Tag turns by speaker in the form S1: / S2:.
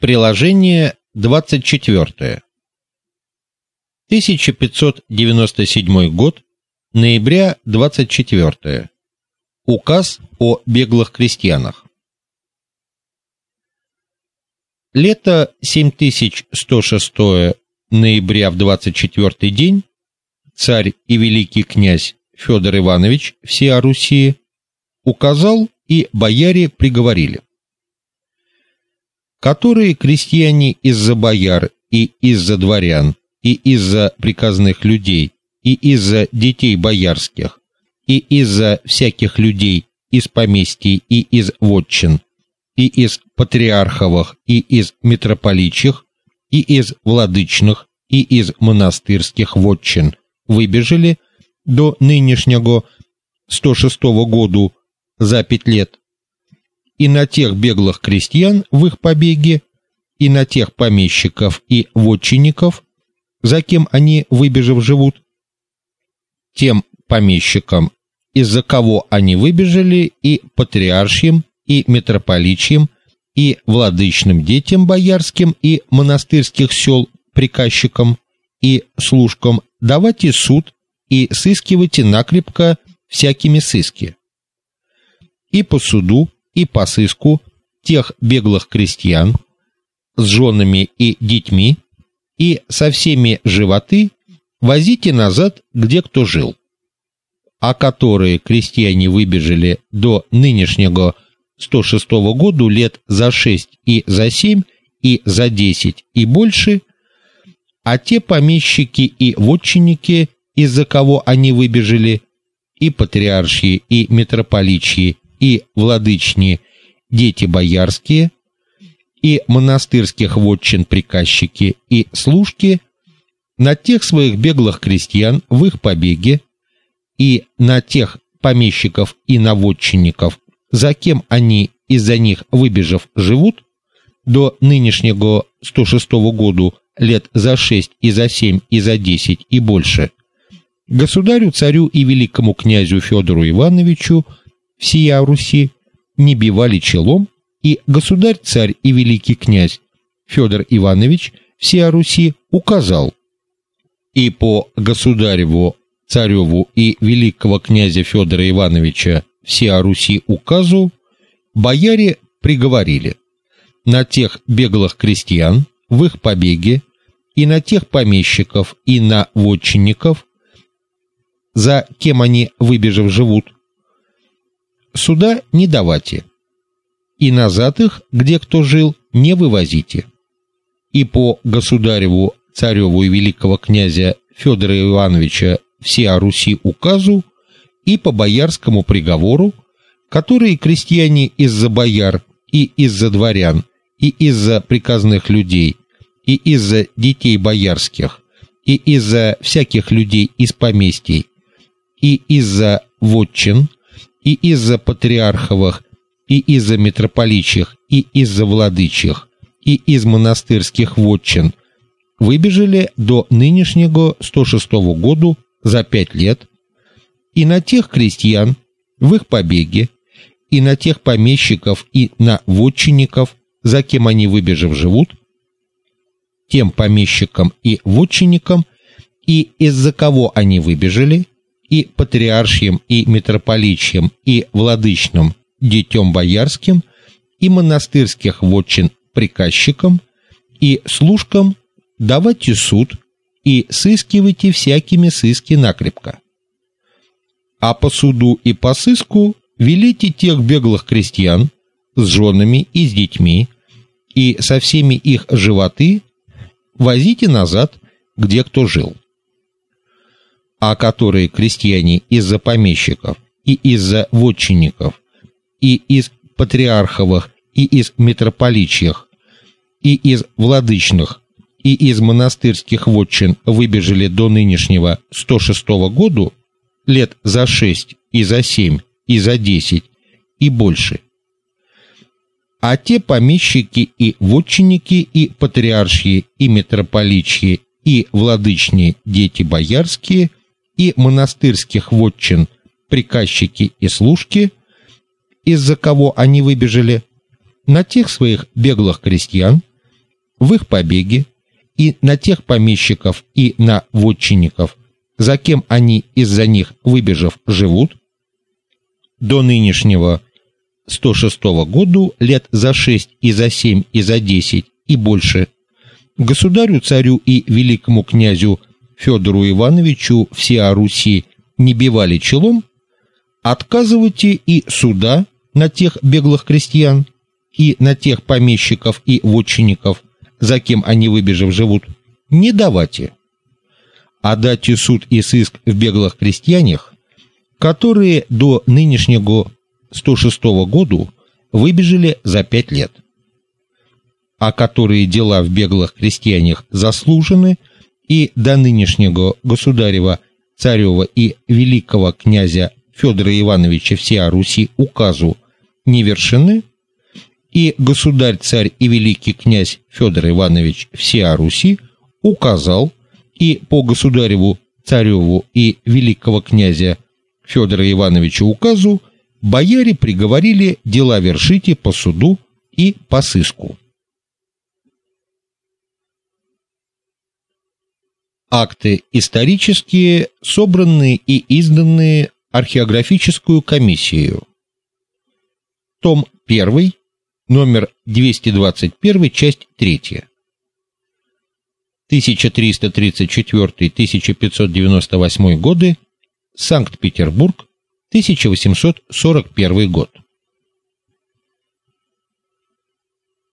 S1: Приложение 24. 1597 год, ноября 24. Указ о беглых крестьянах. Лето 7106 ноября в 24 день царь и великий князь Федор Иванович всея Руси указал и бояре приговорили которые крестьяне из-за бояр и из-за дворян и из-за приказных людей и из-за детей боярских и из-за всяких людей из поместий и из вотчин и из патриарховых и из митрополичьих и из владычных и из монастырских вотчин выбежали до нынешнего 106 году за пять лет и на тех беглых крестьян в их побеге, и на тех помещиков и вотчинников, за кем они выбежав живут, тем помещикам, из-за кого они выбежали, и патриаршим, и митрополичьим, и владычным детям боярским, и монастырских сел приказчикам, и служкам давайте суд и сыскивайте накрепко всякими сыски. И по суду и по сыску тех беглых крестьян с женами и детьми и со всеми животы возите назад, где кто жил. А которые крестьяне выбежали до нынешнего 106 года лет за 6 и за 7 и за 10 и больше, а те помещики и вотчинники, из-за кого они выбежали, и патриаршие, и митрополичьи, и владычни дети боярские, и монастырских вотчин приказчики и служки на тех своих беглых крестьян в их побеге и на тех помещиков и наводчинников, за кем они из-за них выбежав живут, до нынешнего 106 года лет за шесть и за семь и за десять и больше, государю, царю и великому князю Федору Ивановичу всея Руси не бивали челом, и государь-царь и великий князь Федор Иванович всея Руси указал. И по государеву, цареву и великого князя Федора Ивановича всея Руси указу бояре приговорили. На тех беглых крестьян в их побеге и на тех помещиков и на вотчинников, за кем они выбежав живут, сюда не давайте. И назад их, где кто жил, не вывозите. И по государеву, цареву и великого князя Федора Ивановича всея Руси указу и по боярскому приговору, которые крестьяне из-за бояр и из-за дворян и из-за приказных людей и из-за детей боярских и из-за всяких людей из поместий и из-за вотчин и из-за патриарховых, и из-за митрополичьих, и из-за владычих, и из монастырских вотчин. Выбежали до нынешнего 106 года за пять лет, и на тех крестьян в их побеге, и на тех помещиков и на вотчинников, за кем они выбежав живут, тем помещикам и вотчинникам, и из-за кого они выбежали, и патриаршим, и митрополичьим, и владычным детем боярским, и монастырских вотчин приказчикам, и служкам давайте суд и сыскивайте всякими сыски накрепко. А по суду и по сыску велите тех беглых крестьян с женами и с детьми и со всеми их животы возите назад, где кто жил а которые крестьяне из-за помещиков и из-за вотчинников и из патриарховых и из митрополичьих и из владычных и из монастырских вотчин выбежали до нынешнего 106 года лет за шесть и за семь и за десять и больше. А те помещики и вотчинники и патриаршие и митрополичьи и владычные дети боярские и монастырских вотчин приказчики и служки, из-за кого они выбежали, на тех своих беглых крестьян, в их побеге и на тех помещиков и на вотчинников, за кем они из-за них выбежав живут, до нынешнего 106 году лет за шесть и за семь и за десять и больше государю царю и великому князю Федору Ивановичу всея Руси не бивали челом, отказывайте и суда на тех беглых крестьян и на тех помещиков и вотчинников, за кем они выбежав живут, не давайте. А дайте суд и сыск в беглых крестьянах, которые до нынешнего 106 года выбежали за пять лет, а которые дела в беглых крестьянах заслужены и до нынешнего государева царева и великого князя Федора Ивановича всея Руси указу не вершены, и государь-царь и великий князь Федор Иванович всея Руси указал и по государеву цареву и великого князя Федора Ивановича указу бояре приговорили дела вершите по суду и по сыску. Акты исторические, собранные и изданные археографическую комиссию. Том 1, номер 221, часть 3. 1334-1598 годы, Санкт-Петербург, 1841 год.